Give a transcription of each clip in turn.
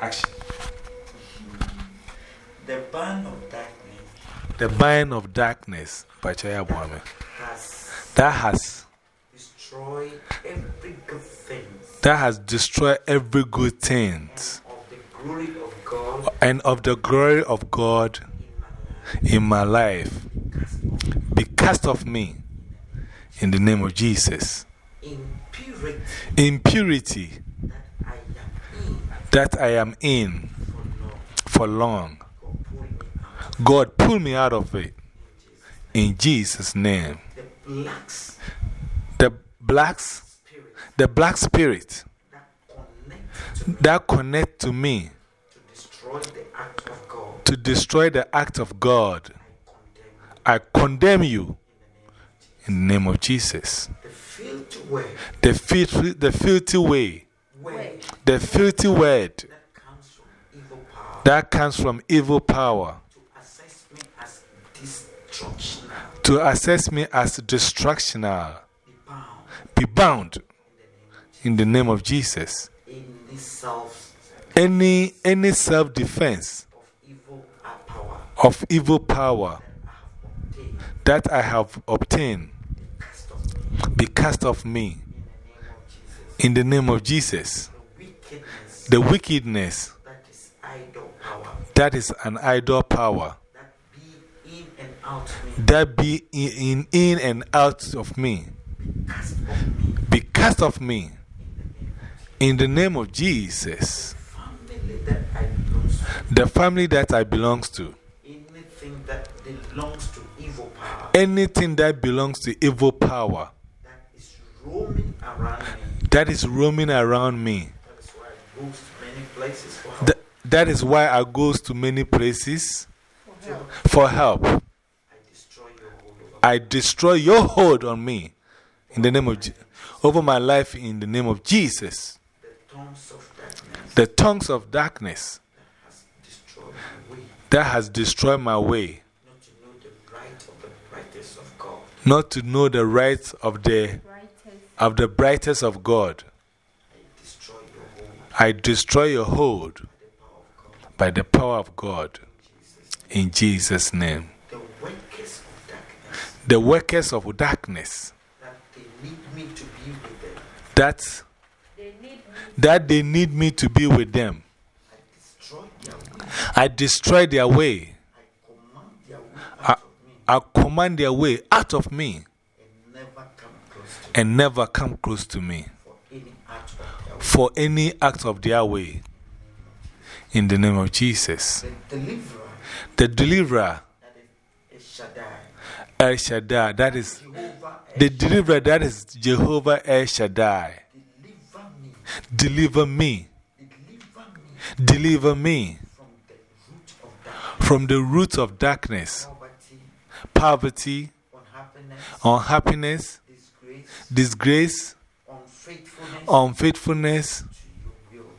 Action. The band of darkness The bind of darkness by Chaya Bwame. has That has, destroyed every good thing that has destroyed every good thing of the glory of God and of the glory of God in my life. in my life. Be cast off me in the name of Jesus. In purity Impurity that I am in that I am in for long. God pull me out. God pull me out of it. In Jesus' name. The blacks. The blacks, the black spirit. That connect to me. To destroy the act of God, to destroy the act of God, I condemn you. In the name of Jesus. the filthy word, The filthy, the filthy way, word. The filthy word that comes from evil power. comes from evil power to assess me as destructional, to assess me as destructional. Be bound. Be bound. In the name of Jesus. self Any, any self defense of evil uh, power. of evil power that I have obtained, that I have obtained cast off be cast off me in the name of Jesus. the wickedness that is an idol power that be in and out of me, that be in, and out of me be cast off me in the name of Jesus. The family that I belongs to, anything that belongs to evil power anything that belongs to evil power that is roaming around me. That is roaming around me. That is why I go to many places for help. I destroy your hold on me in the name of over my life in the name of Jesus. the tongues of darkness The tongues of darkness that has destroyed my way, not to know the right of the brightest of God. not to know the rights of the, of the brightest of God. I destroy your hold by the power of God. in Jesus' name. The workers of darkness that they need me to be with them, that, they need me to be with them. I destroy their way. I destroy their way. I command their way out of me I command their way out of me and never come close to me and never come close to me for any act of their way. In the name of Jesus. The deliverer The deliverer, that is Shaddai, El Shaddai, that is the deliverer, that is Jehovah El Shaddai. deliver me, Deliver me, deliver me from the root of darkness, poverty, unhappiness, disgrace, unfaithfulness unfaithfulness to your will.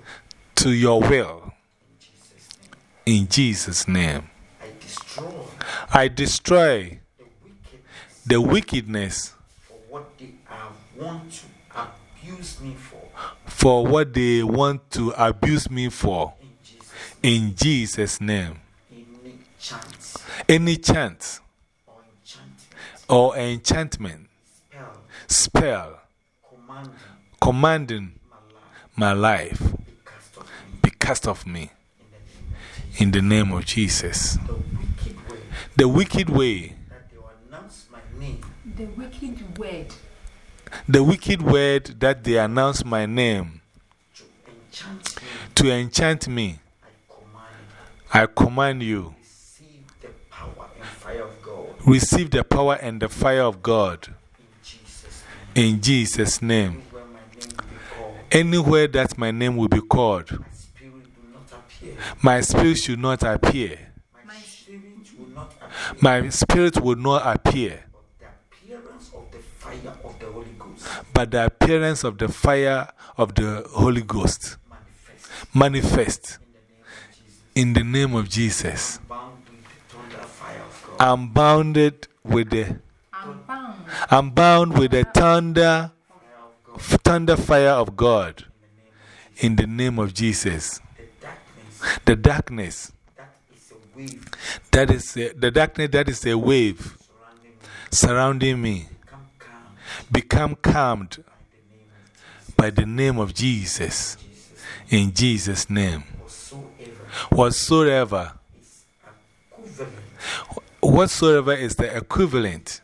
to your will. In Jesus' name, In Jesus' name. I destroy I destroy the wickedness for what they want to abuse me for. for what they want to abuse me for. In Jesus' name. any chance Any enchantment, or enchantment, spell, commanding my life. Be cast off me. Be cast off me in the name of Jesus. the name of Jesus. The wicked way. The wicked way, that they will announce my name The wicked word. The wicked word that they announce my name. To enchant me, to enchant me, I command you, receive the power and fire of God. Receive the power and the fire of God in Jesus' name. Anywhere that my name will be called, my spirit should not appear. My spirit will not appear. But the appearance of the fire of the Holy Ghost manifest in the name of Jesus. I'm bounded with the, I'm bound with the thunder, thunder fire of God in the name of Jesus. the darkness that is a the darkness that is a wave surrounding me become calmed by the name of Jesus. In Jesus' name. Whatsoever whatsoever is the equivalent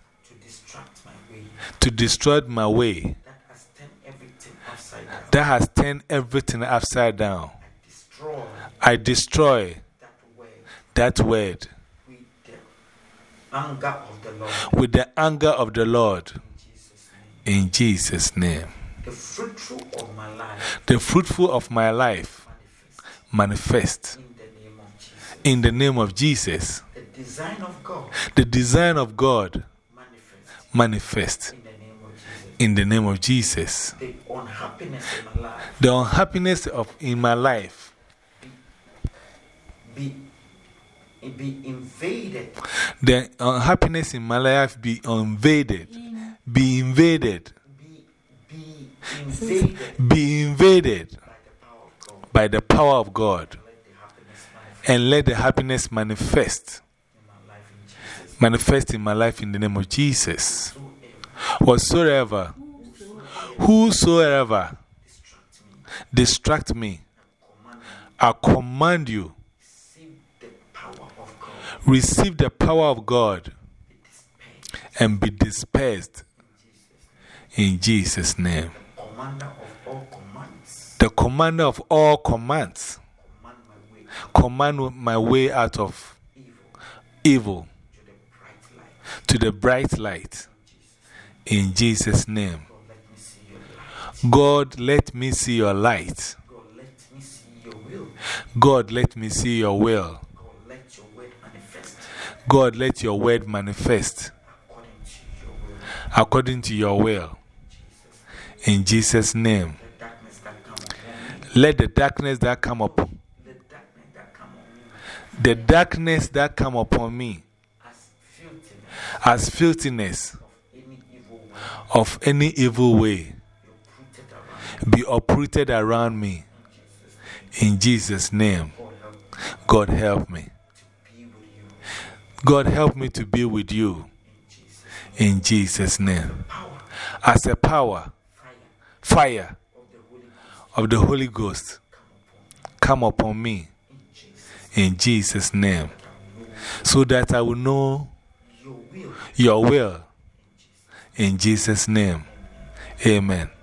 to destroy my way that has turned everything upside down. that has turned everything upside down. I destroy that word with the anger of the Lord with the anger of the Lord in Jesus' name. in Jesus' name. The fruitful of my life The fruitful of my life manifest manifest in the name of Jesus. in the name of Jesus. The design of God The design of God manifest manifest in the name of Jesus. the name of Jesus. The unhappiness in my life. The unhappiness of in my life. Be, be invaded. The unhappiness in my life be invaded. Be invaded. Be, be invaded. Be invaded. By the power of God. by the power of God. Let the happiness manifest. And let the happiness manifest. In my life in Jesus. manifest in my life in the name of Jesus whatsoever whosoever distract me, I command you receive the power of God. and be dispersed in Jesus' name. The commander of all commands. Command my way out of evil to the bright light. to the bright light Jesus. In Jesus' name. God, let me see your light. God, let me see your will. God, let your word manifest according to your will. In Jesus' name. Let the darkness that come upon The darkness that come upon me. as filthiness of any evil way. Be uprooted around me. In Jesus' name. God help me God help me. to be with you. In Jesus' name. As a power, fire of the Holy Ghost come upon me. in Jesus' name. So that I will know your will. In Jesus' name. Amen.